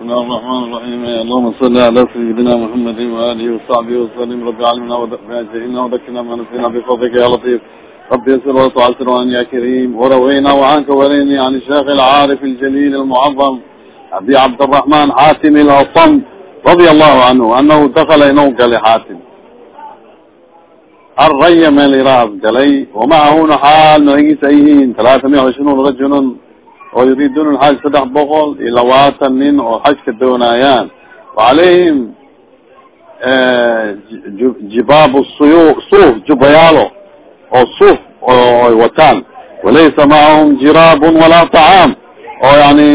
بسم الله الرحمن الرحيم اللهم صل على سيدنا محمد وآله وصحبه وسلم رب علمنا وجئنا وذكرنا ما نسينا بفضلك يا لطيف رب يسر وتعسر وان يا كريم وروينا وعنك وليني عن الشيخ العارف الجليل المعظم أبي عبد الرحمن حاتم الأصم رضي الله عنه أنه دخل إنه قال حاتم الري meel iraas galay ومعهuna xaal magagiisa ay oo yuridun lxaj saddex boqol iyo labaatan nin oo xajka doonayaan. Wacalayhim eh, jibaab suuf jubayaalo oo suuf oy wataan. Walaysa macahum jiraabun walaa tacaam oo yani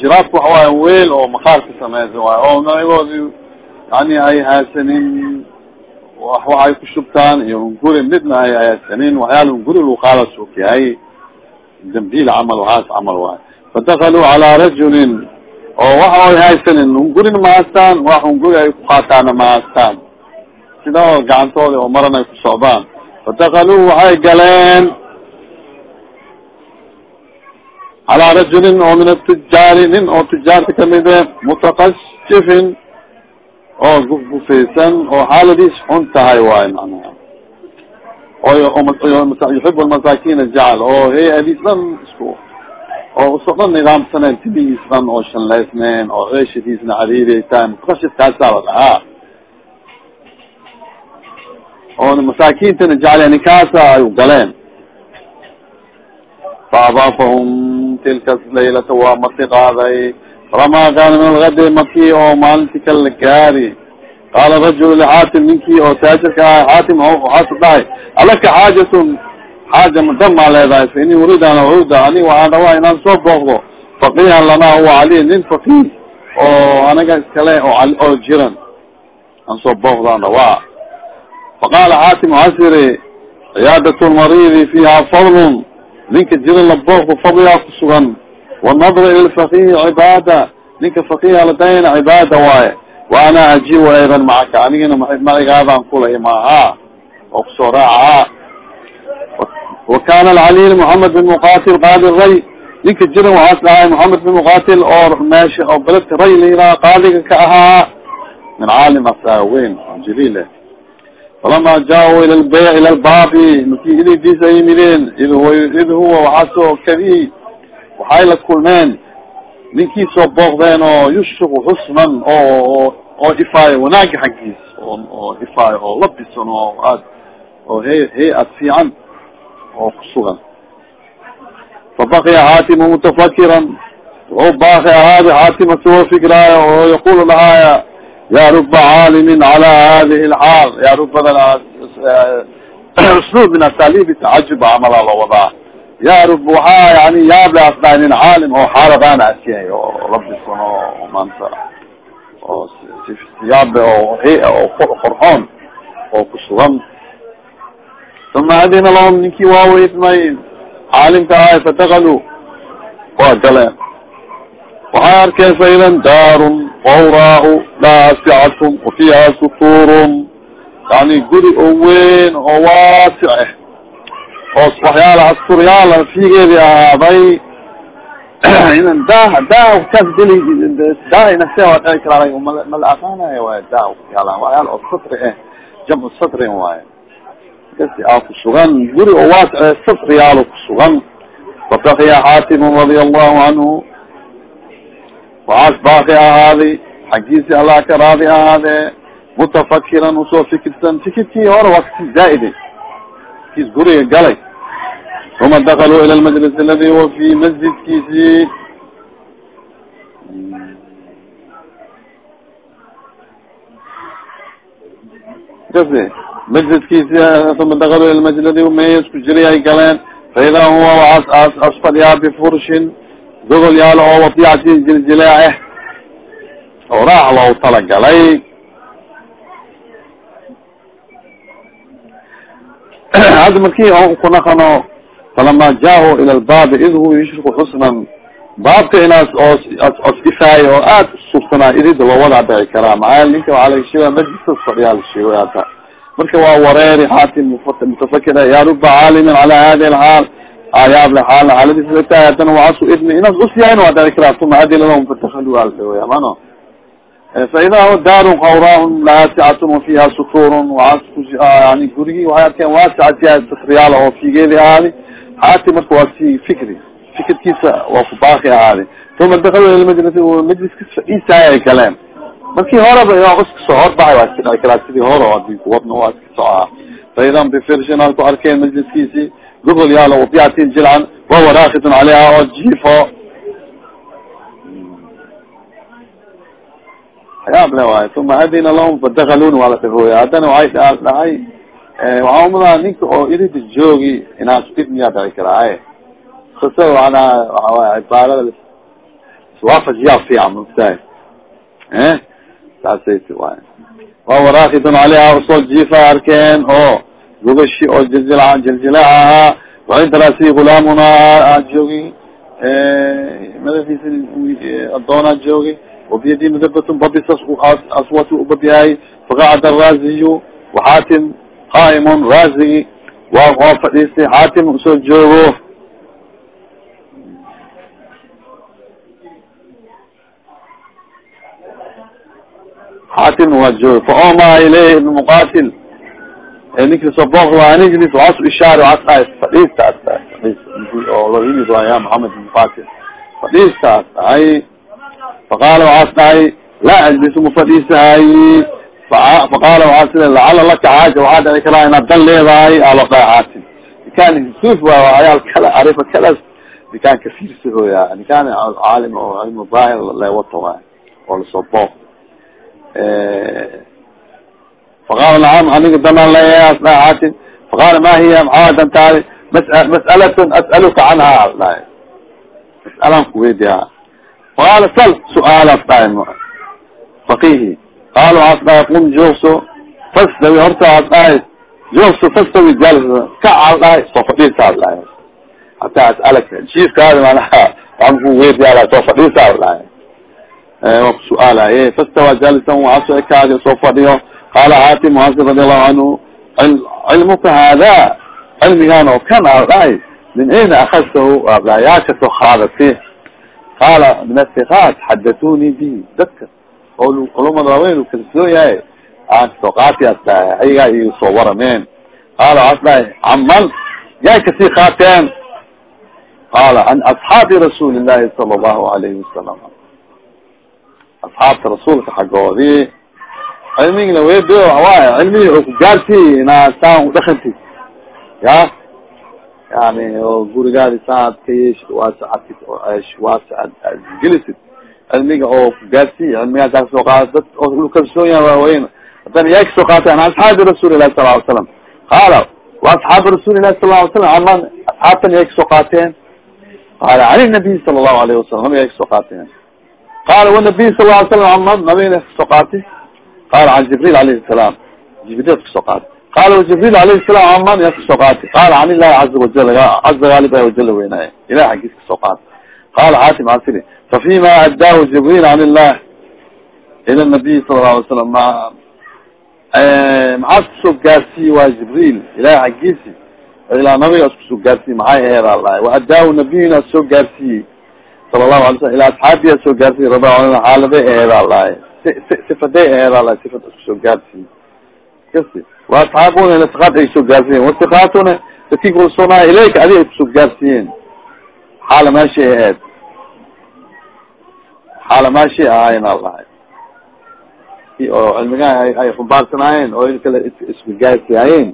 jiraabka waxawaaya weel oo makaar ka sameysan waayo oo nagoodi yani ay haysanin wax waxay ku shubtaan iyo hunguri midna ay haysanin waxyaala hunguri lagu qaada suukihay dambiil camal waxaas camal waay fadakaluu calaa rajulin. Oo waxa ay haysanin ungurina ma haystaan wax unguri ay ku qaataana ma haystaan sida oo gacantooda oo maran ay ku socdaan. Fadakaluu waxay galeen. Calaa rajulin oo min atijaari nin oo tijaarta kamide mutakashifin oo gufgufaysan oo xaaladiis xun tahay waay manaha yuxib lmasaakin jacal oo hay'adiis dhan isku oo uso dhan nidaamsaneen tibihiis dhan oo shanleysneen oo ceeshadiisna mutakashifkaasaa la dhahaa oo masaakintana jecel ninkaasa ay galeen faadaafahum tilka laylata waa marti qaaday falamaa kaana min algadi maki oo maalinti kala la gaari qaala rajul lxaatim ninkii oo taajirka ah xaatim waxaasu dhahay alaka xaajatun xaaja dan maa leedahay fa ini uriid an uda anig waxaan rabaa inaan soo booqdo faqihan lanaa huwa cali nin faqih oo anaga iskale oo jiran aan soo booqdaan rabaa faqaala xaatim waxaas yiri ciyaadat lmaridi fiiha fadlun ninka jiran la booqdo fadligaa kusugan wanadr ila lfaqihi cibaada ninka faqiha ladayna cibaada waaye wa ana ajibu aydan macaka anigana macigaadaan kulay maaha. Oo ku soo raaca. Wa kana alcalil mohamed bin muqatil qaadi ray. Ninka jiran waxaas dhahay mohamed bin muqatil oo meesha oo beledka ray layiraha qaadiga ka ahaa. Min caalim asaaweyn jaliile falama jaa ila lbayc ila lbaabi maki ididiis ay yimideen id waxaasoo kadi waxay la kulmeen ninkii soo booqdeen oo yushriku xusnan oo oo ifaayo wanaaga xaggiis oo oo ifaayo oo labisan oo aad oo he hay'ad fiican oo kusugan fabakiya xaatimu mutafakiran wuxuu baaki ahaada xaatima soo fikraayo oo yaqulu lahaaya ya ruba caalimin cala hadihi alxaal. Ya rubadan usluub min asaliib tacajub camala la wadaa ya rub waxaa yani yaable asdhahay nin caalim oo xaaladaan askiyay oo labisan oo maanta oo siyaabe oo hay'a oo qorxoon oo kusugan uma adina lahum ninkii waa weydmay caalimka ahay fadakaluu waa galeen waxay arkeen faidan daarun wawraa laasicatun wafiiha suturun yani guri oo weyn oo waasic ah oo waxyaala asturyaala fiigeedi ahaaday inan dah dah kaas deli dah inase waa dhici karaa mala aqaanayo waay dah yaalla waxyaala oo satri ah jamcu satrin waaye kasi aa kusugan guri oo waasic satriyaalo kusugan fatakiya xaatimun radia allahu canhu waxaas baaki ahaaday xaggiisi allah ka raadi ahaadee mutafakiran u soo fikirsan fikirkii hore waa kasi zaaide kis guriga galay uma dakaluu ila lmajlis aladi huwa fi masjidkiisi majliskiisi uma dakaluu ila majlis ladi may isku jiray ay galeen faida huwa waas asfadyaa bifurshin gogol yaalo oo wadiicati jiljileec oo raax loogu talagalay hadda markii kunaqano falama jaa ila lbaabi id hu yushriku xusnan. Baabka inaas oo os ifaayo oo aad usubsanaa idida loo wada dhici karaa. Maxaa ninka sheegaya majlisas fadhiyaa la sheego hata marka waa wareeri xaatim mutafakira ya ruba caalimin cala hadi alxaal. Ayaable xaal xaaladiis tahay haddana waasu idmi. Inaas us yahayn waa dhici karaa uma adila lahum fadakalu waaldoya mano faida ho daaru qawraahum laasicatum wafiha suturun yani gurigi waxay arkeen waasicatiya satriyaal oo figeedi ahaadi. Haati marka waa si fikri fikirkiisa waa ku baaki ahaadi uma dakal majlis majliska faiisaay ay galeen. Markii horeba iska soo horbaxay waa iska dhici karaa sidii hore adi kuwadna waa iska socoa faidan bifirshinal ku arkeen majliskiisi gogol yaalo wabiatin jilcan wahuwa raakidun caleyha oo jiifo yaab le waayo uma adina lahum fadakaluni waa la dhahooya haddana waay dhahay waxaa umadaa ninka oo irida joogi inaas dhib miyaa dhici karaaye kasa manaa waxawaay cibaarada iswaafajiyaa fiican maftahay e saasay waay wahuwa raakidun caleyha u soo jiifa arkeen oo gogashi oo jiljil jiljilaac ahaa wacinda rasi gulaamuna joogi madaxiisa adoonaa joogay wabiyadii madabatun babi sas aswatu ubabihay faqacada raaziyu waxaatim qaa'imun raazigi waa waa fadhiistay xaatim u soo joogo xaatimna waa jooga faoma ileyh ibn muqatil e ninkii soo booqda waa e an ijlis waas ishaar waas e fadhiista asta oo loo yimid ya maxamed ibn muqatil fadhiista ay faqaala waxaas dhahay laa ajlisu mafadhiisahayi faqaala waxaa sida lacala laka xaaja. Waxaa dhici karaa inaad dan leedahay alo dhaacatin nikaan suuf waa ayaal kala arifa kalas nikaan kafirsahoya nikaan caalim oo cilmu daahir leewata waay oo la soo booq. Faqaala nacam aniga danaan leeyahay as dhaacatin faqaala ma hiya maxaa dantaadi mas mas'alatun as'aluka canha as dhahay mas'alaan kuweydiha qala sal su'aalaas dhahay faqihi. Qaala waxaas dhahay qum joogso fastawi horta aas dhahay joogso fastawi jalis kacal dhahay soo fadhiisaas dhahay hataa as'alaka. Jiifkaada manaha waan ku weediyaala soo fadhiisaas dhahay waa ku su'aalaye fastawa jalisan waxaa soo ekaadi soo fadhiyo. Qaala xaatim muhasib radi allahu canhu cilmuka hada cilmigaan oo kan aas dhahay min ayna akadtahu yaa ka soo qaadati qaala min asiqaat xadathuni bihi dadka oo culumada waaweyn kalsoon yahay aan ka soo qaatias dhahay ayagaa iyo soo warameen qaala waxaas dhahay caman yay ka sii qaateen qaala an asxaabi rasuuli llahi sala allahu alayhi wasalam asxaabta rasuulka xaggoodii cilmigina wedo waay cilmigi oo ku gaarsi inaa saan udhakanti ya? Yani oo gurigaadi saadkayesh waasgelisid cilmiga oo kugaadsiy cilmigaas aa ka soo qaada dad oo kalsoon yaha waaweyn haddana yaa ka soo qaatay an asxaabi rasuuli ilahi sala ly slam qaala wa asxaabi rasuuli ilahi sala ly slam aman asxaabtan yay ka soo qaateen? Qaala can nabiy sala allahu alayhi wasalam nabiga ay ka soo qaateen. Qaala wanabiy sala ly slam aman nabigana ka soo qaatay? Qaala can jibril alayhi salaam. Jibril ka soo qaatay qala jibril alayhi salam aman yaa ka soo qaatay qala can illahi caza wajal caza gaalibah wajala weynaaye ilah xaggiis ka soo qaatay qala xaatim asiri fafima addaahu jibril can illah ila nabiy sala la alay slam ma maxaad ku soo gaarsiiye waa jibril ilahi xaggiisi ilaa nabiga iskusoo gaarsiiye maxay aheed alahay wa addaahu nabiyuna soo gaarsiiyey sala lahu alay slam ila asxaabiya soo gaarsiiye raba xaaladay aheed alahay sifaday aheed alahay sifad iskusoo gaarsiiye kasi wa asxaabuna siqaad ay soo gaarsiiyeen wasiqaatuna dadkii kalsoonaa ilayka adi ay ku soo gaarsiiyeen xaala maashay aheed xaala maashay ahaayen alahay oo cilmigaha ay rumbaarsanaayeen oo in kale isku gaarsiyaayeen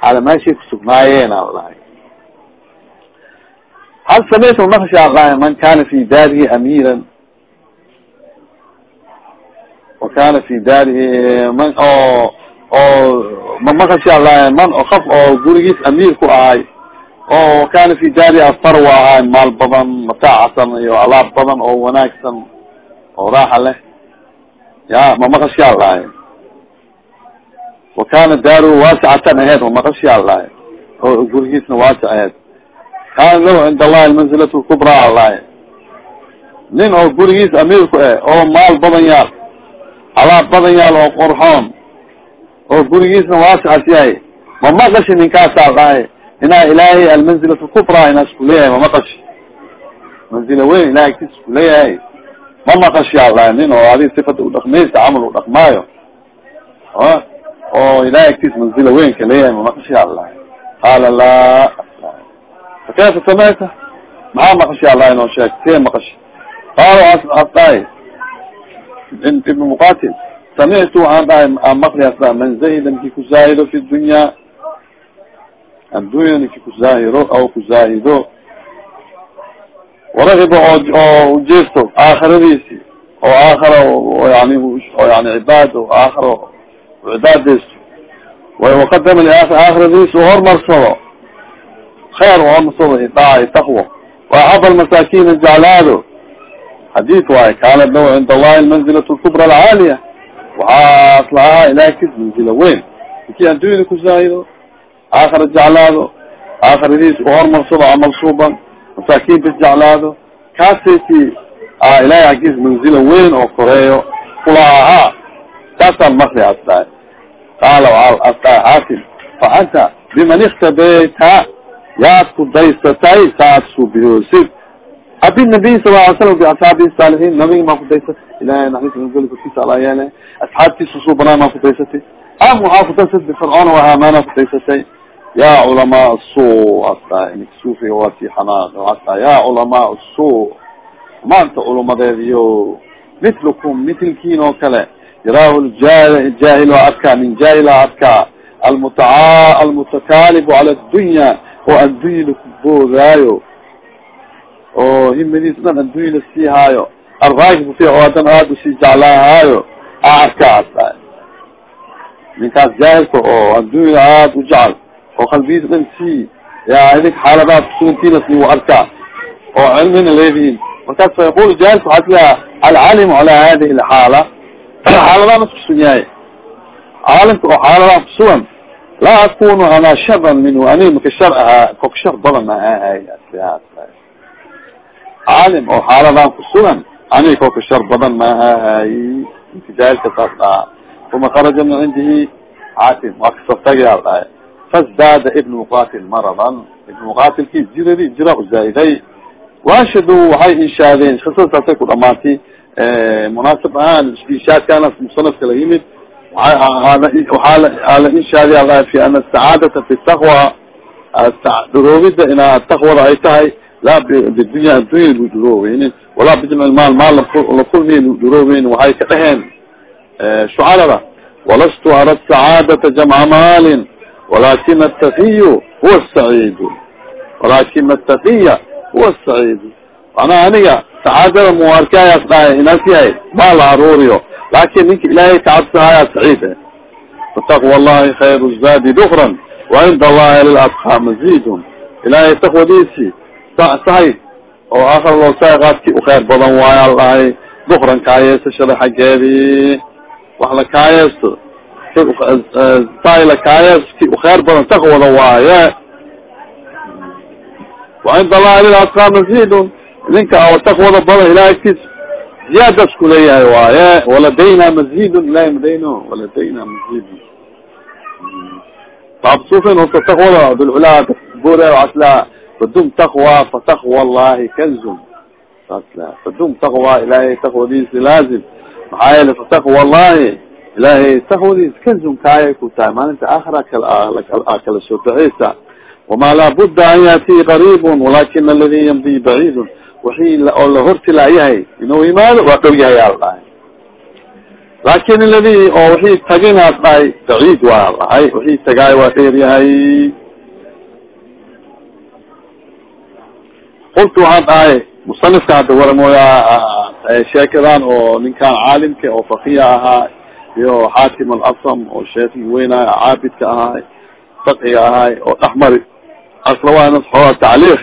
xaala maashay kusugnaayeen alahay hal sameytu naqsha alahay man kana fi daarihi amiran wa kana fi daarihi man oo oo mamaqashi alahay man o kaf oo gurigiis amiir ku ahay oo kana fi daari astarwa ahay maal badan mataacasan iyo alaab badan oo wanaagsan oo raaxa leh. Ya mamaqashi alahay wa kana daaru waasicatan aheyd mamaqashi alahay oo gurigiisna waasic aheyd kana lahu cind allahi almanzilat lkubraa alahay nin oo gurigiis amiirku eh oo maal badan yaal alaab badan yaal oo qurxoon oo gurigiisna waasicas yahay. Ma maqashi ninkaasaa dhahay inaa ilaahay almanzilat lkubraa inaas ku leeyahay ma maqashi? Manzila weyn ilahay agtiis ku leeyahay. Ma maqashiyaa dhahay nin oo adig sifada udhaqmaysa camal u dhaqmaayo. Oo ilahay agtiis manzila weynka leeyahay ma maqashiyaa dhahay qaala laa fakayfa samayta maxaa maqashiyaa dhahay noo sheeg see maqashi? Qaala as ibn muqatil samictu waxaan dhahay maqli as dhahay man zahida nki kuzaahido fi dunya addunya niki kuzaahiro aw kuzaahido waragiba oo ujeesto aakhiradiisi oo aakhara yani yani cibaado aakhara cibaadeysto waqadama aakhiradiisi uhormarsado kheer uhormarsado idaaca taqwo waaxaba almasaakin jeclaado xadiid waayo kaanat lahu cinda allahi almanzilat lkubra alcaaliya waxaas la ahaa ilahay kis manzila weyn inkii addunyada kusaahido aakhira jeclaado aakhiradiis uhormarsado camal suuban masaakinta jeclaado kaasaysi ilahay aggiis manzila weyn oo koreeyo kula ahaa kaasaan makli asdaay qaala asdaay xaakim fa anta biman iktabeyta yaad ku daysatay saad subihoosid abi nabiy sala ly slam biasxaabihi saalixiin nabiga maa kudaysatay ilahay naxariis korkiisa ala yeele asxaabtiisa suubanaa maa kudaysatay am waxaa kudaysatay bifircoona wahaamaana kudaysatay ya culamaa su asa suufiga waa si xanaaq asa ya culamaa su maanta culumadeediyo mitlukum mitlkiin oo kale. Yaraahu ljahil o adkaa min jahil adkaa. Almutaa almutakalibu cala addunya oo addunya lakuboogaayo oo himadiis dhan addunya la sii haayo. Alraagib fi oo hadan aada u sii jeclaahaayo adkaa asa ninkaas jaahilka oo addunya aada u jecel. Oo qalbigiisa dhan si ya idik xaaladaad kusugantiinas u arkaa. Oo cilmina leedihiin markaas fa yaqul waxaa tilaha alcalimu cala hadihi alxaala. Xaaladaana kusugan yahay. Caalimka oo xaaladaha kusugan laa akunu ana sharan minhu ani maka shar ahaa kok shar badan ahahay caalim oo xaaladaan kusugan ani koka shar badan ma ahahay inka jahilka saas dhahaa uma kharaja min cindihi xaakim waa kasabtagaal dhahay fasdaada ibn muqatil maradan ibn muqatilki jiradi jira uzaa'iday waashadu waxay inshaadeen kisasaasay ku dhamaatay munaasib ahaan inshaadkaana musanafka la yimid waxaa la inshaadiy ala fi ana asacaadata fi taqwa dhuroobida inaa taqwada ay tahay laa bidunya addunya lu dhuroobeynin walaa bijmac maal maal la kulmiy lu dhuroobeynin waxay ka dheheen shucarada walastu ara sacaadata jamca maalin walakin ataqiy huwa saciid walakin ataqiya huwa saciid manaa aniga sacaadada mu arkaayaas dhahay inaas yahay maa la aruuriyo laakin ninka ilaahay kacabsahaya saciid fataqwa allahi khayru zaadi dukran wacinda allahi liladqa mazidun ilaahay taqwadiisi sahay oo akar loo saaqaadki ukeyr badan waayo al dhahay dukran kaayeesashada xaggeedii wax la kaayeesto sayla kaayeeski ukeyr badan taqwada waaye. Wacinda allahi liladqa mazidun ninka oo taqwada badan ilahay agtiis ziyaadas kuleeyahay waaye. Waladayna mazidun ilahay madayno waladayna mazidun saabsufin horta taqwada bilculaa bure asla fadum taqwa fataqwa allahi kanzun saasla fadum taqwa ilahay taqwadiisi laazim maxaa yeele fataqwa allahi ilahay taqwadiis kanzun kaayay ku tahay maalinta aakhira kala soo baxeysa wama laa budda an yaatiyi qariibun walakina aladi yamdi baciidun wixii oo la hortilaayahay inuu yimaado waa dhow yahay al dhahay laakin aladi oo wixii taginaas dhahay baciid waa dhahay wixii tagaay waa dheer yahay qultu waxaan dhahay musanifka hadda waramooya sheekadan oo ninkan caalimka oo fakiya ahaa iyo xaakim alasam oo sheekhi weynaay caabidka ahaay fakiga ahaay oo dhexmari asla waa inas xoogaa tacliiq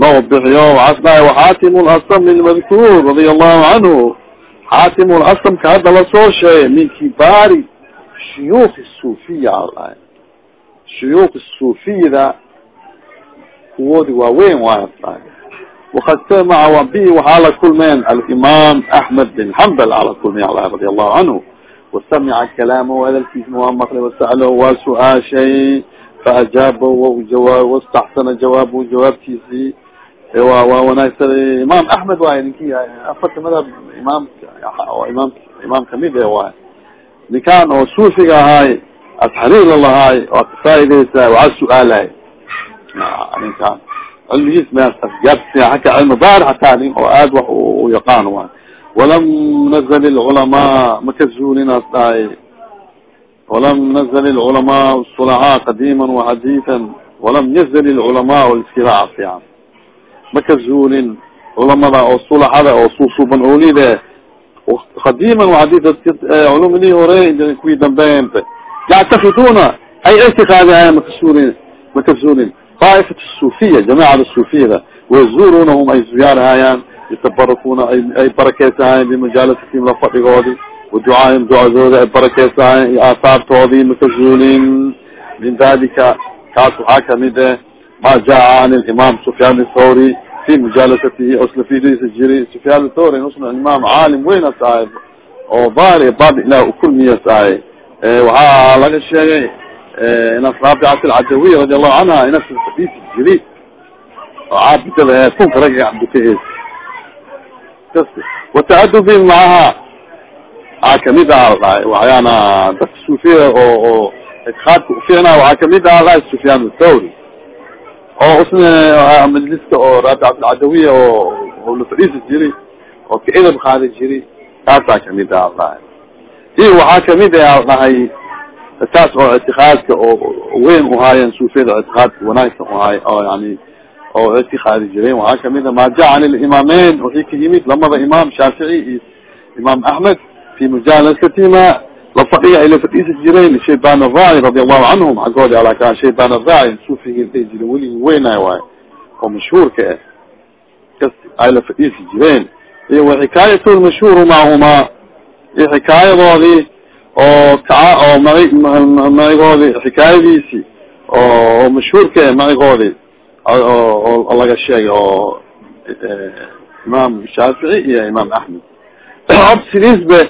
noo bixiyo. Waxaas dhahay waxaatim lasam lmadkuur radia allahu canhu xaatim lasamka hadda la soo sheegay min kibaari shuyuuk suufiya aldhahay shuyuuk suufiyada kuwoodi waaweyn waay dhahay wakad samaca bi waxaa la kulmeen alimaam axmed bin xambal ala kulmay radi allahu canhu wasamica kalaamahu hadalkiisna waa maqlay wasa'alo waa su'aashay faajaaba wa jawaab wastaxsana jawaabu jawaabtiisii wa waa wanaagsan imaam axmed waay ninki afarta madhab imaam imaam imaam ka mid e waay ninkaan oo suufiga ahaay asxariir lahaay waa kafaa'ideysa waa su'aalahay ninkaan cilmigiis mgaabsiya haka cilmi baar hataa nin oo aad wax u yaqaan waay walam nazl lculamaa makazuulinaas dhahay walam nazl lculamaa sulahaa qadiima waxadiiثa walam yazl lculamaa iskilaa fiican maka zuulin culamada oo sulaxada oo susuban olide qadiima waxadi dadk culumdii hore kuwii dambeynta yactakiduna ay ictiqaadihayan makasuulin maka zuulin طaa'ifat sufiya jamacada sufiyada wayazurunahum ay ziyaarahayaan yatabarakuna ay barakeysahayan bimajaalasatihim la fadhigoodi waducaahim ducadooda ay barakeysahayan iyo aahaartoodii maka zuulin min dalika kaas waxaa ka mid eh ma jaa an imam sufyaan thawri fi mujaalasatihi oslafidisa jiri sufyaan thawri usna imaam caalim weyn as ahay oo baari bad ilah ukulmiyas ahay waxaa laga sheegay inas raabicat alcadawiya radi allahu canha inas fadisi jiri oo caabidada ee kunka ragga dukahees wataadubi macaha waxaa ka mid aha dhahay waxyaana dadka suufiya oo oo itiaadka uficna waxaa ka mid aha dhahay sufyaan thawri oo usna majliska oo raabicat alcadawiya oo oo la fadhiisi jiri oo kaidab qaadi jiri kaasaa ka mid ah dhahay iyo waxaa ka mid a dhahay taas oo ictiqaadka oo weyn uhaayeen suufiyada ictiqaadka wanaagsan uhaay oo yani oo ictiqaadi jireen waxaa ka mid a ma jaa can limameyn waxii ka yimid lamada imaam shaafici iyo imaam axmed fi mujaalasatihima la fadhiga ay la fadhiisi jireen shayban araaci radi allahu canhum xaggoodi ala kaan shayban araaci suufigi dhihi jire weligi weynay waay oo mashhuurka ah ay la fadhiisi jireen iyo wa xikaayat lmashhuuru macahuma iyo xikaayadoodii oo kaa oo ma macigoodi xikaayadiisi oo mashhuurka macigoodi oo laga sheegay oo imaam shaafici iyo imaam axmed. Sidiisbe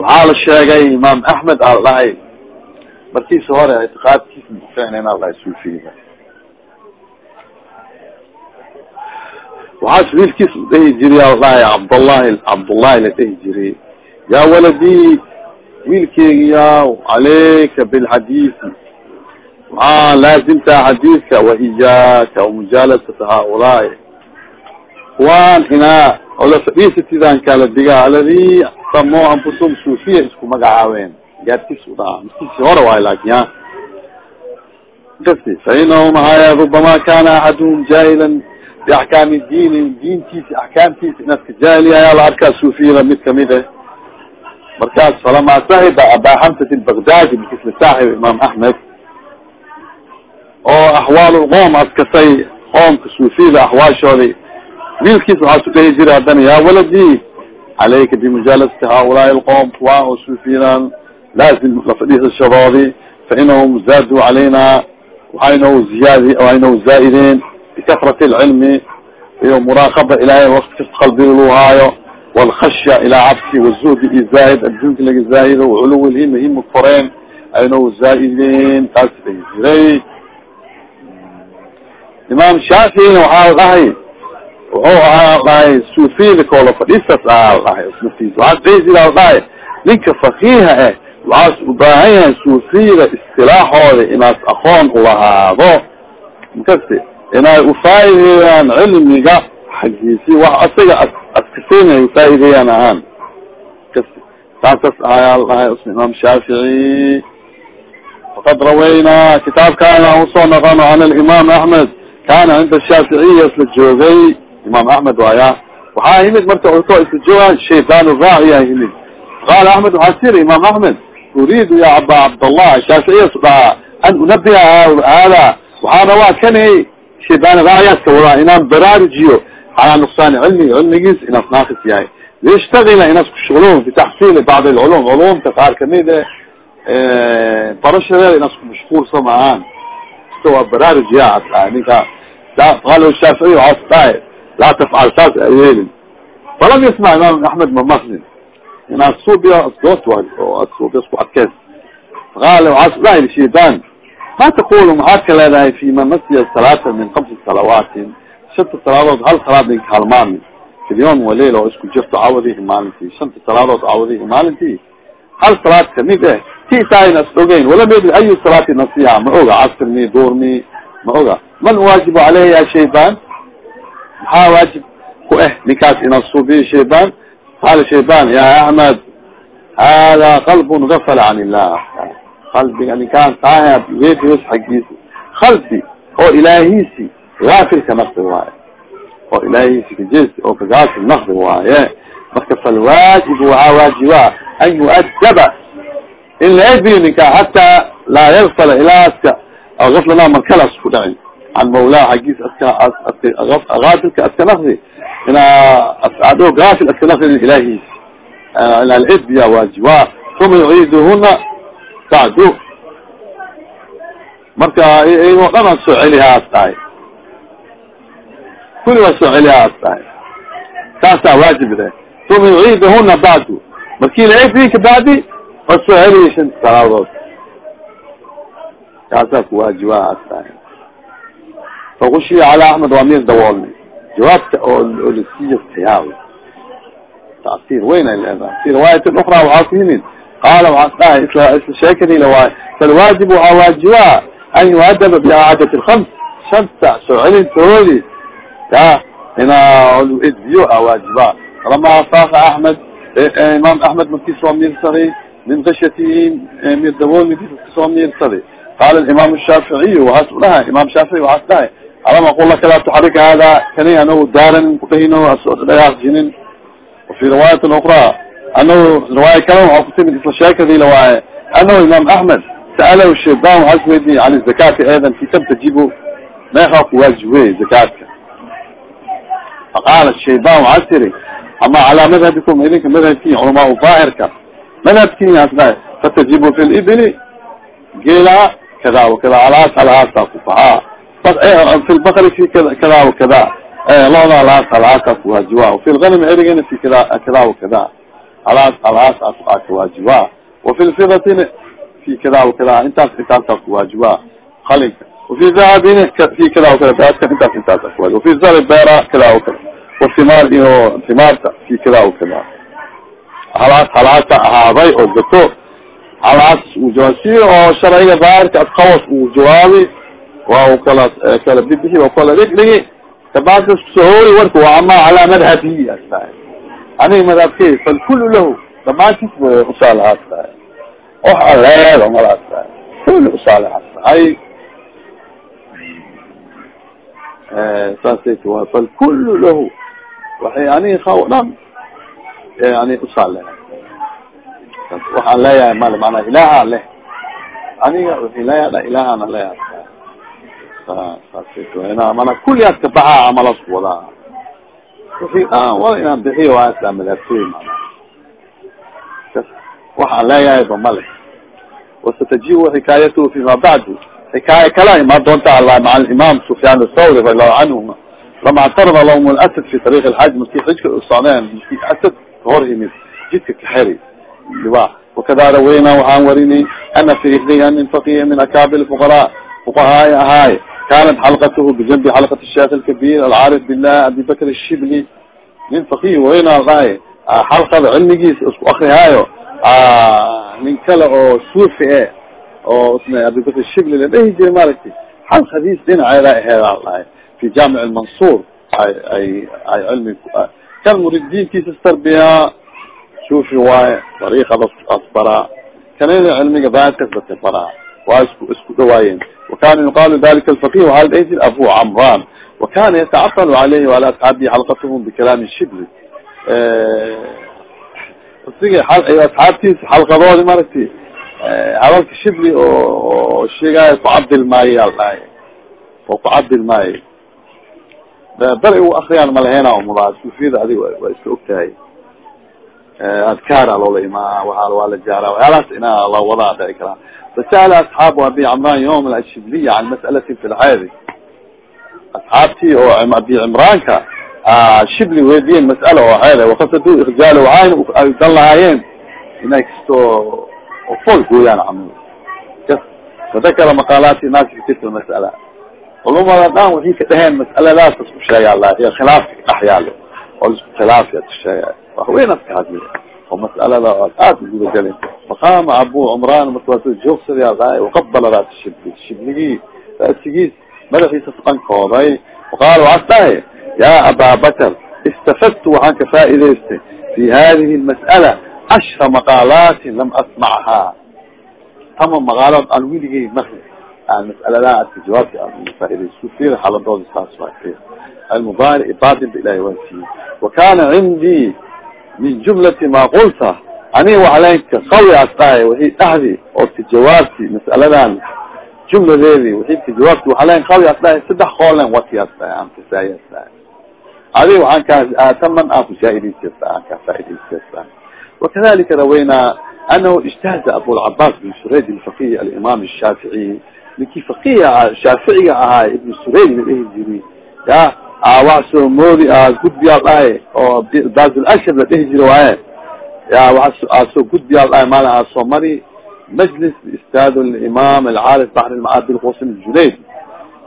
waxaa la sheegay imaam axmed al dhahay markiisa hore ictiqaadkiisa muficnen al dhahay suufiga waxaas wiilkiisa udhehi jiray al dhahay cabdllahi cabdullahi la dhehi jiray yaa waladi wiilkeygiya caleyka bilxadiisi waxaa laazimtaa xadiidka waiyaaka wamujaalasata haaulaai. Kuwan inaa oo la fadhiisatidaan kala diga aladi samo anfusum suufiya isku magacaabeen. Gaadkis u dhahaa miskiisi hore waay laakin ya kasi fainahum haya rubama kana axaduhum jaahilan biaxkaami diini diintiisi axkaamtiisa inaska jaahil ayaa la arkaa suufiyada mid ka mid ah markaas falamaa saxiba aba xamsat lbagdadi mikisla saaxib imaam axmed oo axwaal lqoom askasay qoomka suufiyada axwaashoodi wiilkiis waxaa su dhehi jira haddana ya waladi calayka bimujaalasati haaulaai alqoom kuwa oo suufiyadan laazim la fadhiisashadoodi fainahum zaaduu calayna waxayna ziyaadi waxayna zaa'ideen bikafrati alcilmi iyo muraaqaba ilahay wakti kasta qalbiga lu haayo walkhashya ilaa cabsi wazuhdi iyo zaahid adduunka laga zaahido waculuw lhima hima koreen ayna zaa'ideen taas dhehi jiray imaam shaaficina waxaa dhahay wuxuu ahaa dhahay suufiyada koola fadhiisas ahaa dhahay dhihi jira dhahay ninka fakiiha ah waxaas u baahan yahay suufiyada istilaaxooda inaas aqoon ulahaado makasti inay ufaa'ideeyaan cilmiga xaggiisi wax asaga askasiin ay ufaa'ideeyaan ahaan kasi taasas ayaa dhahay usna imaam shaafici faqad rawaynaa kitaabkaana u soo naqano can alimaam axmed kana cinda shaaficiya isla joogay imaam axmed waaya waxaa yimid marka uto isla jooga shayban raaciya yimid qaala axmed waxaa siri imaam axmed uriidu ya aba cabdallah shaaficiya su dhahaa an unabiha hada waxaana waa kanay shayban raaciyaaska wadaa inaan baraarujiyo calaa nuqsaani cilmigi cilmigiis inaas naaqis yahay liyashtagila inaas kushugluun bitaxsiili bacd alculum culumka qaar ka mid e barashadeeda inaas kumashkuulsa maahaan ista waa baraarujiya a ninka qaala shaafici waxaas dhahay laa tafcal saas ayeelin falam yasmac imaam axmed ma maqlin inaad suubiya asdoot oo suubiya isku adkeys qaala waxaas dhahay shayban ma taqulu maxaad ka leedahay fi man nasiya salaata min kamsi salawaatin shanta salaadood hal salaad inka halmaami filyom waleil oo isku jirto cawadihi maalintii. Shanta salaadood cawadihi maalintii hal salaad ka mid eh ti taayna as ogeyn. Wala medi ayu salaati nasiha ma oga casr mi duur mi ma oga. Man waajibu caleyhi ya shayban maxaa waajib ku eh ninkaas ina suubiyo shayban qaala shayban ya ahmed hada qalbun gafala can illah qalbiga ninkaan taah weedios xaggiisa qalbi oo ilaahiisi gaafilka naqdi waaye oo ilaahiisi kajes oo kagaafil naqdi waaye marka falwaajib waxaa waajiba an yuadaba in la edbiyo ninkaa hataa laa yagfala ilaaska gaflana markalas ku dhacin can mawlaa xaggiis aska gaafilka aska naqdi inaa ado gaafil aska naqdi ilaahiisi inaa la waajiba uma yuciiduhuna bacdu marka iyagoo dhan ad soo celihaas tahay kuli waa soo celihaas tahay taasaa waajib de uma yuciidahuna bacdu markii la edbi kabacdi waa soo celiya shanta salaadood kaasaa kuwaajibahaas tahay fakushiya cala axmed waa mir dawoolnay jawaabta oo lasiiyo tayaaw tacsiir weyn ay leedahay fi riwaayat ukra waxaa ku yimid qaala waxaas dhahay isla isla sheekadiila waay falwaajib waxaa waajiba an yuadaba biacadat lkams shanta soo celintoodi ya inaa edbiyo a waajiba falama faaqa axmed imaam axmed markiis waa miirsaday min kashatihi mir dawoolnidiisa ka soo miirsaday qaala imaam shaaficiy waxaas u dhahay shaafici waxaas dhahay alam aqul laka laa tuxarik hada kani anagu daaran kudhahino asodhagaaqjinin wafi riwaayat ukra anahu riwaaya kale waxaa kutimid isla sheekadiila waaye anahu imaam axmed sa'alahu shayban waxaas weydiiyey can zakati eedan kam tajibu meekaa kuwaajibey zakaadka faqaala shayban waxaa tiri ama calaa madhabikum idinka madhabkiin culamaa daahirka madhabkiin as dhahay fatajibu fi libili geela kada wakada alaas alaasa kufahaa fi lbakri fi kada wakada looda alaas alaasa kuwaajiba wafi lganam erigana fi kada kada wakada alaas alaas kawaajiba wafi lfidatina fi kada wakada intaas intaasa kuwaajiba qalinka wafi dahabina fi kada wakada daadka intaas intaasa kuwaajiba wafi zari beera kada wakada wafimaar iyo fimaarta fi kada wakada halaas halaasa ahaaday oo gato halaas uu jawaab si oo sharciga daahirka adqawas uu jawaabi waa u kala kala bibixi waa kala dhigdhigi kabacdi sohoori warka waa ama calaa madhabihi as tahay aniga madhabkey falkulu lahu dhamaantiis ba saasay waa falkulu lahu. Waxay aniga ka o dhan yani usaaleha waxaan leeyahay male manaa ilaaha leh. Aniga wixii leeyaha ilaahana leeyaha saas mana kuliyaas ka baxaa camalas wadaa wixii wala inaan bixiyo waasa madhabtey mana waxaan leeyahay ba male wasatajibu xikaayatuhu fima bacdu xikaaya kala imaa doonta ala maca alimaam sufyaan athawri radiallahu canhuma lama actarada lahum lasad fi tariiq alxaj markii xijka socdeen markii asad kahor yimid jidka kaxeri liba wakada raweyna waxaan warinay ana fi ihdiha min faqihi min akaabir fuqaraa fuqahaay ahaay kanat xalqatuhu bijanbi xalqat sheekh alkabir alcaarif billah abi bakr shibli nin faqihi weyna dhahay xalqada cilmigiisa isku akrihaayo nin kale oo suufi e oo abibakr shibli la dhehi jiray maaragtay xalqadiis dhinaceeda aheeda dhahay fi jaamic lmansuur ay ay ay cilmi kan muridiinkiisa starbiyaa suufi waaye dariiqada asbaraa kanina cilmiga daadkas dadka baraa waa isku isku dhawaayeen. Wakana yuqaalu dalika alfaqih waxaa la dhehi jira abu camran wakana yatacaqalu caleyhi waala asxaabihi xalqatuhum bikalaami shibli. Isigi asxaabtiisa xalqadoodi maragti hadalka shibli oo sheegaayo kucabdil maayo al dhahay oo kucabdil maayo bari u akriyaan malahena mudaa suufiyada adig waa iska ogtahay. Adkaara loola imaa waa waa la jaara waxyaalahaas inaa la wadaa dhici karaa fasa'ala asxaabu abi camran yawm ashibliya can mas'alatin fi lxeedi asxaabtii oo abi cimraanka shibli weydiiyeen mas'ala oo xeede wakasadu irjaal waxayna dan lahaayeen inay kastoo fol gooyaan camal fadakara maqaalaati naasi katirta mas'ala. Culumada dhan waxay ka dheheen mas'aladaas isku sheega la iyo khilaafka dhex yaalo oo isku khilaafya sheega wax weyn aska hadli. Oo mas'alada aad ugudagalen faqaama abu cumraan markaas joogsaday adaay waqabala raas shibli. Shibligii raasigiis madaxiisa fankooday waqaala waxaas dhahay ya aba bakr istafadtu waxaan ka faa'idaystay fi hadihi lmas'ala cashra maqaalaati lam asmachaa tama maqaalood aan weligay mari aan mas'alada adka jawaabka aan faaidaysto fir xaladooda saas waa cilmu baari batin ba ilahi waa siiyey wa kana cindii min jumlati ma qulta ani waxalenka qawi as dhahay wixii dhahdi oo ka jawaabti mas'aladan jumladeedi wixii ka jawaabti waxalen qawi as dhahay saddex qoolen wati as dhahay aan kasaay as dhahay adi waxaan kaa taman aan kushaaidaysa aan kaa faa'idaysata wakadalika rawaynaa anahu ijtahada abulcabaas bin surayd alfaqihi alimam الshaaficiy ninkii faqiha shaaficiga ahaa ibn surayd la dhihi jiri ya wax soo moodi gudbiyaal dhahay oo daazulashar la dhihi jiri waaye ya waa soo gudbiyaal dhahay maalin aa soo mari majlis istaad imam alcaarif baxr lmacaad bilqusim junayd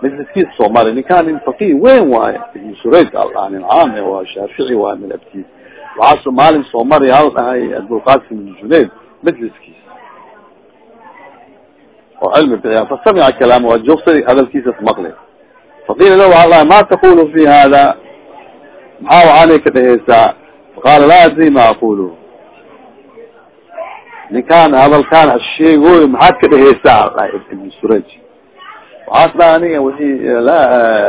majliskiis soo mari ninkaan nin faqih weyn waaye ibn surayd nin caam waa shaafici waay madhabtiis waxaaso maalin soo mari hal dhahay abulqasim ibn junayd majliskiis oo cilmi bixiya fasamica kalaam waa joogsay hadalkiisas maqli faqila la waaa laha ma taqulu fi hada? Maxaa waxaanay ka dheheysaa faqaala laa adri ma aqulu. Ninkaan hadalkaan hasheegoy maxaad ka dheheysaa ibn suraj waxaas dhaha aniga wii la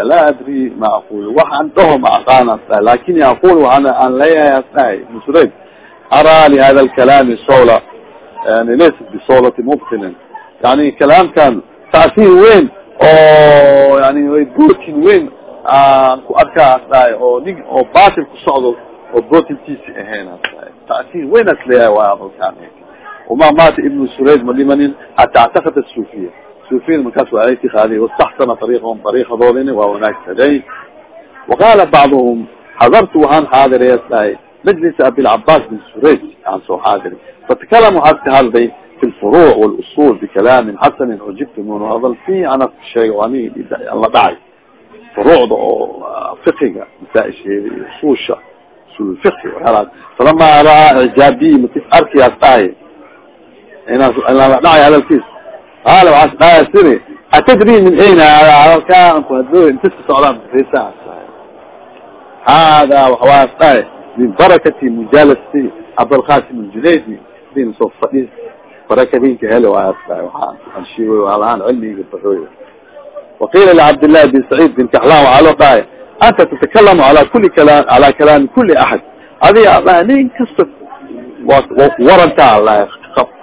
laa adri ma aqul waxaan dhaho ma aqaan as dhahay lakini aqul waan aan leeyahay as dhahay suraj araa lihada lkalaami sawla yani laysat bisawlati mubtilin yani kalaamkan taasiir weyn oo yani brotin weyn aan ku arkaa as dhahay oo nin oo batil ku socdo oo brotintiisi ahayn as dhahay taasiir weyn as leeyahay waa adalkaan wama maata ibn surayd ma dhimanin hataa actakada sufiya sufiya markaas waa itiaadi wastaxsana ariiqahum ariikadoodini waa wanaagsaday waqaala bacduhum xadartu waxaan xaadiray as dhahay majlis abilcabaas bin surayd aan soo xaadiri fatakalam waxaad ka hadlay fi lfuruuc walusul bikalaamin xasanin ujibtu min hadal fi ana sheega ani la dhacay furuucda oo fiqiga masaaisheeda iyo usuusha usulfiqi waxyaalaas falama raa icjaabiyi matis arki as dhahay inaan la dhacay hadalkiis qaala waxaas dhaaya siri atadri min ayna hadalkaan ku hadlo intas ka socdaan risa hada waxaas dhahay min barakati mujaalati abdalqasim aljunaydi din soo fadhi barakadinka hele waas dhahay waxaan anshiigoy halahaan cilmiga baxooy waqiila licabdillahi bin saciid bin kaxlaan waxaa loo dhahay anta tatakalamu ala kuli kalaam ala kalaami kuli axad adiga dhahay nin kasta waa waa kuwarantaa dhahay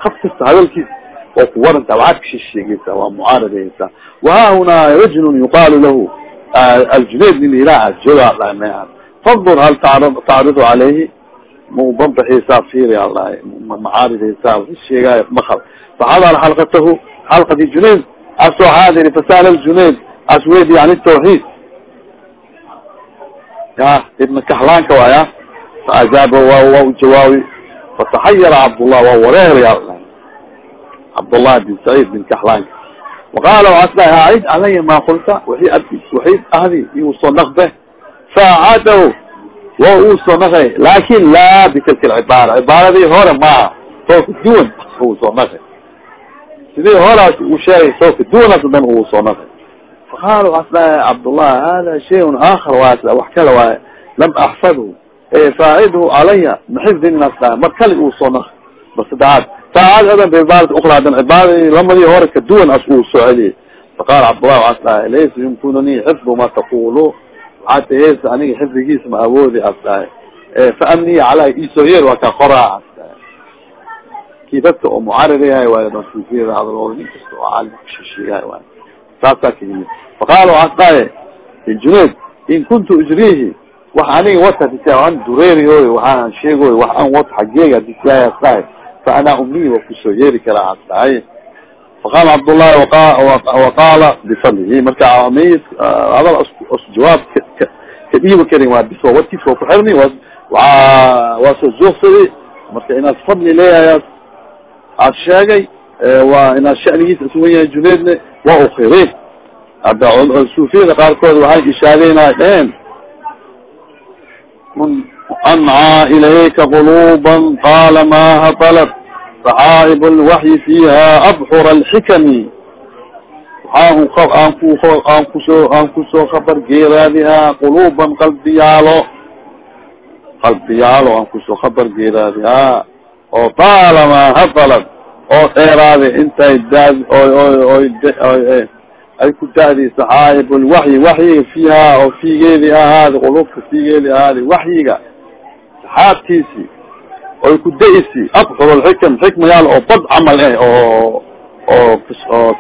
af kasta hadalkiisa waa kuwaranta waxaad kashisheegeysaa waa mucaaradeysaa wahahunaa rajulu yuqaalu lahu aljunayd nin ilaha ma fandur hal tacridu calayhi maubanbaxeysaa fiiri alahay macaarideysaa sheegaayo makal faxadara xalqatahu xalqati junayd asoo xaadiri fasala junayd as weydi yani tawxiid ya ibna kaxlaanka waaya faajaaba wa waa ujawaabi fataxayara cabdullah waa wareeraya cabdالlahi bin saciid bin kaxlaanka waqaala waxaas dhahay acid calaya ma kulta waay waxay ahdi iu soo naqbe faacadahu wa uu soo naqay laakin laa bitilka alcibaara cibaaradii hore maa soo ka duwan uu soo naqay sidii horaas uu sheegay soo ka duwanas dan uu soo naqay faqaala waxaas dhahay cabdالlah hada shayun aakar waas wax kale waaye lam axfadhu faacidhu calaya maxifdinaas dhahay mar kali uu soo naqay mar saddexaad saacad adan bibaarat ukra adan cibaadadii lamadii hore kaduwan as uu soo celiyay faqaala cabdullah waxaas dhahay laysa yumkinuni xifdu ma taqulu waxaad taheysa aniga xifdigiisa ma awoodi as dhahay faamniya calaa isoo yeer waa ka qoraa as dhahay kii dadka oo mucarirayahay waay basufiyada hadalooda nin kasta oo caalim kushisheeyahay waay saasaa ka yimid faqaala waxaas dhahay junayd in kuntu ijrihi wax aniga wata disa an dureeriyoy waxaan sheegoy wax an wat xageega disyahay as dhahay faana umiy wa ku soo yeeri karaa as dhahay faqaala cabdullahi waqaala bifadlihi marka hadal jawaab ka dhiiba karin waa bis warkiis waa kuxirni waa waa soo joogsaday marka inaad fadli leeyahay as sheegay waa inaa shanigiisa isugan yahay junaydna waa ukiri hadda suufiyada qaarkood waxay ishaadeyna dheheen ancaa ilayka quluba qaala ma hatalat saxaa'ib lwaxyi fiiha abxur alxikami waxaa aan ku aan ku soo aan ku soo khabar geeraadihaa quluban qalbiyaalo qalbiyaalo aan ku soo khabar geeraadihaa oo taalamaa hatalat oo dheeraada intay daad ay ku da'di saxaa'ib lwaxyi waxyiga fiiha oo fiigeedi ahaadi qulubka fiigeedi ahaadi waxyiga saxaabtiisi oy ku da'isi abxur alxikam xikmayaal oo bad camal eh oo oo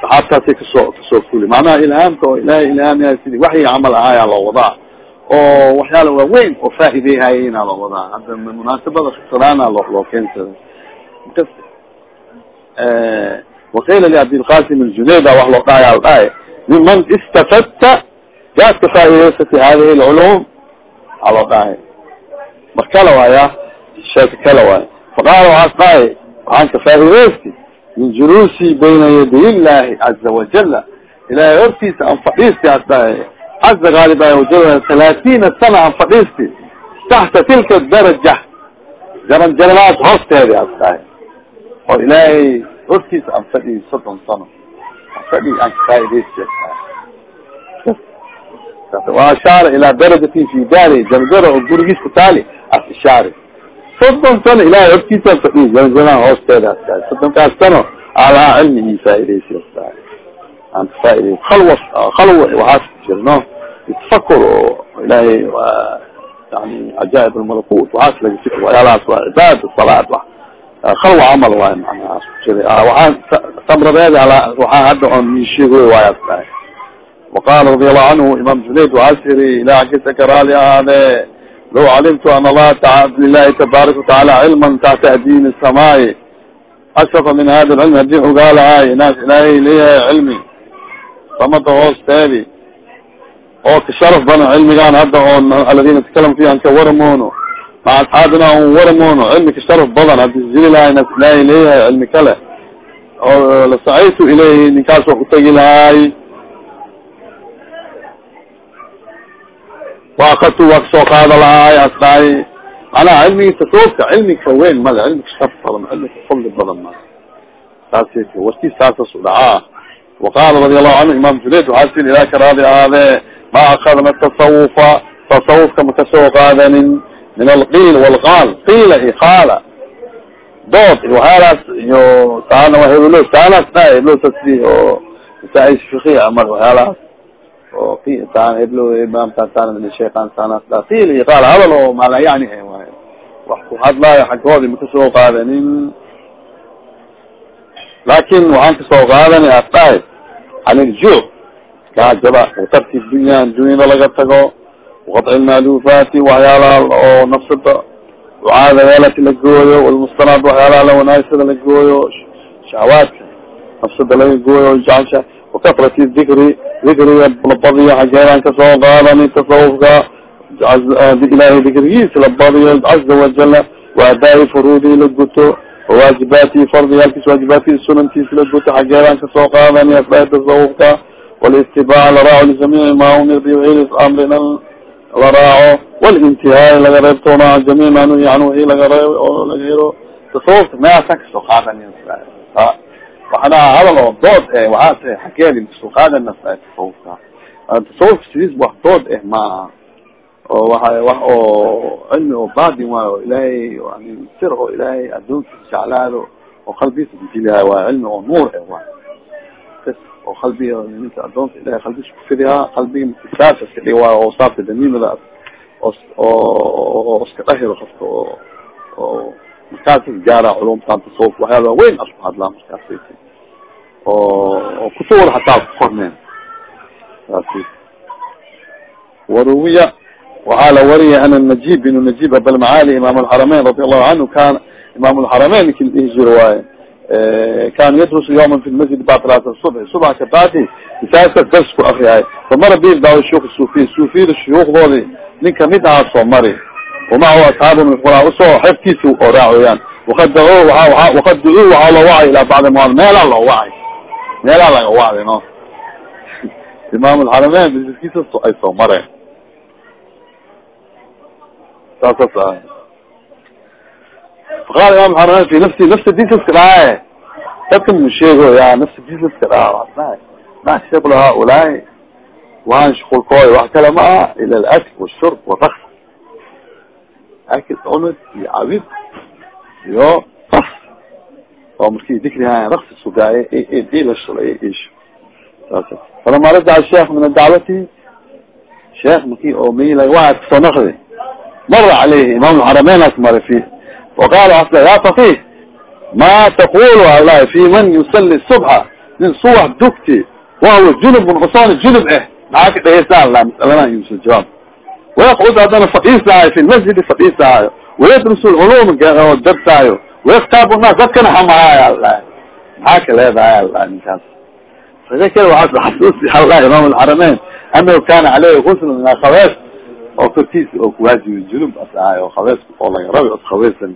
saxaabtaasay ka soo ka soo fuli. Macnaha ilhaamka oo ilahay ilhaamyahay sidii waxyiga camal ahaayaa loo wadaa. Oo waxyaala waaweyn oo faa'iideyhayena loo wadaa. Hadda munaasabada salaana loo loo keensada kas wakila liabdilqasim aljunayda wax loo dhahay al miman istafadta yaad ka faa'idaysatay hadihi lculum a loo dhahay mar kala waaya sheeka kala waaya faqaala waxaas dhahay waxaan ka faa'idaystay min juluusi bayna yaday illahi caza wajala ilahay hortiisa aan fadhiistay as dhahay caza gaalib wajal talaatiina sana aan fadhiistay taxta tilka daraja jaran jaranaad hoosteedi as dhahay oo ilaahay hortiisa aan fadhiy soddon sano fadhi aan kafaa'idaystay ashaara ilaa darajatin fi daari janjara oo gurigiis ku taali as ishaari soddon sano ilahay hortiisaan fadhiy janjaran hoosteeda as dhahay soddonkaas sano alahaa cilmigii faa'idaysay as dhahay aan kafaa'iday khalwa khalwa waxaas ku jirno tafakur oo ilaahay waa yani cajaaib almalakut waxaas laga fikr waxyaalahaas waa cibaada salaad wa khalwa camal waayo macnahaas ku jira waxaan samradeedi ala waxaa hadda on miisheegoy waayaas dhahay waqala radi allahu canhu imaam junayd waxaas yiri ilah akisaka raali ahaade law calimtu an allah taa lilahi tabaaraka watacaala cilman taxta adiini samaay ashrafa min hada lcilmi haddii ogaalahay inaas ilaahay leeyahay cilmi samada hoosteedi oo ka sharaf badan cilmigaan hadda oon aladina takalam fi an ka waramono maca asxaabina on waramono cilmi ka sharaf badan haddii zili lahay inaas ilaahay leeyahay cilmi kale oo lasacaytu ilayhi ninkaas waa utagi lahay waakadtu waa ka soo qaada lahaay as dhahay macnaha cilmigi tasawufka cilmi ka weyn male cilmi ka sharaf badan cilmi ka fadli badan ma saas warkiis saasas u dhacaa waqala radi allahu canhu imam junayd waxaa siri ilaa raadi ahaadee ma akadna tasawufa tasawufka ma ka soo qaadanin min alqiil walqaal qiila i qaala dood waxyaalaas iyo taana waa hebelo taanaas dha heblo sasi oo masaa-il fikiya waxyaalahaas oo taan heblo imaamka taana sheekan taanaas dha qiila i qaal hadal oo mala yani waay wax ku hadlaayo xaggoodi ma ka soo qaadanin laakin waxaan ka soo qaadani as dhahay can iljuuc gaajaba watarki dunya dunyada laga tago waqadci lmaalufaati waxyaalaha oo nafsada ducaada weelati la gooyo walmustanaad waxyaalaha la wanaagsada la gooyo shahawaadka nafsada laga gooyo jecesha وkasrat dikri dikriga labadiyo xageelaan ka soo qaadani tasawufka ah, ilahay dikrigiisa labadiyo caza wajala waadaai furuudi la guto waajibaati fardiyaalkiis waajibaatkiis sunankiis la guto xageelaan ka soo qaadani asbaa tasawufka wlstibaac laraaco ljamiici ma umir biwil amrina la raaco wlntihaai laga reebtoona jamiic ma nuhi canhu laga ree laga helo tasawufka meeaasaan ka soo qaadani waxana hadal oo dood eh waxaas eh xageedi ka soo qaadana tasawufka. Tasawufka sidiis wax dood eh maaha oo waa wax oo cilmi oo batin waayo ilaahay yani sir oo ilaahay addoonkiisa jeclaado oo qalbiisa kujilihay waa cilmi oo nuur eh waay oo qalbiga ninka adoonka ilahay qalbigiisa kufidihaa qalbiga matisaas iska dhig waayo oo saabta damiimada oo oo iska dhahiro qofka oo oo markaas gaara culumtan tasawuf waxyaala weyn asku hadlaa markaas oo oo kutubada hataa ku qorneen saas waruwiya waxaa la wariyay ana najib inu najib abalmacaali imaam alxarameyn radi allahu canhu kana imaam alxarameyn ninki la dhihi jiro waaye kan yadrusu yawma fi lmasjid bacd salaat subx subxa kabacdi masaajidka dars ku akriyahay. Famara bi daawa shuyuk suufiy suufiyada shuyuukdoodi nin ka mid ahaa soo mari. Wamacahu asxaabu min u soo xeftiisa oo raacoyaan wakad da wakad ducuu waxaa loo wacay ilaa bacdi mawal meelaa loo wacay meelaa laga wacday no. Imaam alxarameyn biskiisa ay soo mareen saasas ah faqaala imam alxarameyn fi nafsi nafsadiisa iska dhaaye dadka mu sheegoya nafsadiisa iska dhaa ma shaklu haulaai waan shukulkooy wax kale ma aha ila alakl washurb waraks akl cunad iyo cabid iyo oo marki dikriha raks sugaaye ilashalay isho saas falama radaca sheekh min dacwati sheekh marki oo mila waa ka soo naqdi mara caleyhi imam alxarameyn as mara fi waqala asla ya fakih ma taqulu alahi fi man yusali subxa nin subax dugti wahuwa junub nqson junub eh. Maxaa ka dhegeysaa la masalada yusa jawaab. Wayaqcud haddana fadhiisaayo fi lmasjidi fadhiisaayo wayadrusu lculum dartaayo wayaktaabu naas dadkana hamahaayo ala maxaa ka leedahay ala ninkaas? Fadakar waxaa xasuusi ala imam alxarameyn anahu kana caleyhi gusl min akhawees oo kortiisa oo kuwaajibi junub as ahay oo khawees oo laga rabi os khaweesan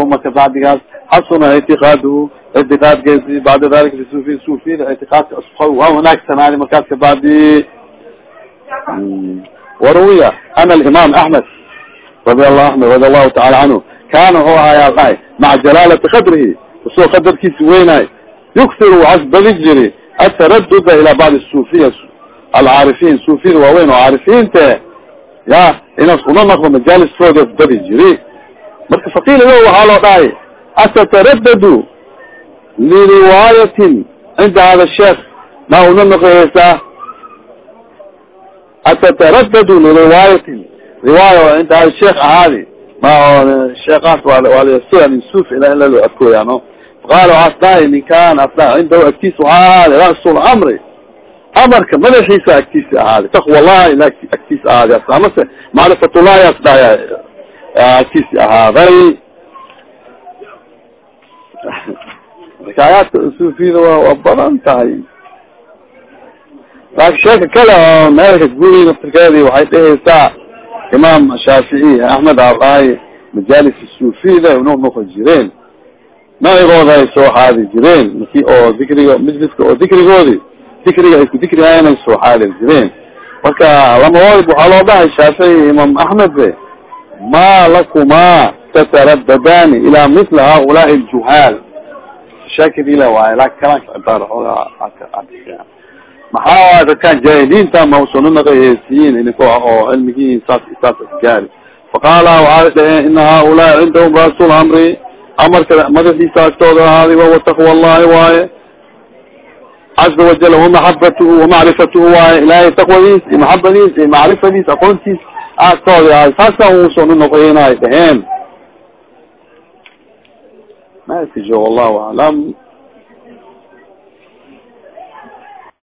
uma kabacdigaas xasuna ictiqaaduhu ictiqaadkeesi bacda dalika fi sufi sufiyada ictiqaadka asqa waa wanaagsanaani markaas kabacdi waruwiya ana alimam axmed radi allah amed radi allahu taala canhu hu ahayaa dhahay maca jalaalati qadrihi u soo qadarkiisi weynaay yukhiru waxas badi jiri ataraduda ilaa bacdi sufiya alcaarifiin sufiyada waaweyn oo caarifiinte ya inas una naqdo majaaliskoodas badi jiri marka faqiila lo waxaa loo dhahay atataradadu liriwaayatin cinda hada sheekh ma una naqeheysaa atataradadu liriwaayatin riwaaya cinda hada sheekh ahaadi sheekaas waa suf ila ila loo adkooyaano faqaala waxaas dhahay ninkaan asda cindahu agtiisa waxaa ahaada rasul amri. Amarka madaxiisa agtiisa ahaaday taqwa allahi ila agtiisa ahaaday amase macrifatullahi as agtiisi ahaaday xikaayaadka sufiyada wa waa badan tahay laakin sheeka kale oo meelka guri naftirkeedi waxay dheheysaa imaam shaafici axmed aadahay majaalis sufiyada inuu noqon jireen. Nacigooda ay soo xaadi jireen. Maki oo dikriga majliska oo dikrigoodi dikriga ay ku dikrihayen ay soo xaadi jireen. Marka lamaood waxaa loo dhahay shaafici imaam axmed ma lakuma tataradadani ila mila haulaai ljuhaal shakidila waay laakiin kalanka cibaar xoogaa maxaa dadkan jaahiliinta mausona naqaheysiyin ininko oo cilmigii saas saas gaari. Faqaala waxay dhaheen ina haulaai cindahum rasul amri. Amarka madaxiisa agtooda ahaaday wawa taqwa waaye caza wajal wamaxabatuhu wamacrifatuhu waaye ilaahay taqwadiis iyo maxabadiis iyo macrifadiis aqoontiis agtooda ahaday saasa usona noqoyen ay dhaheen. Ma wallahu aclam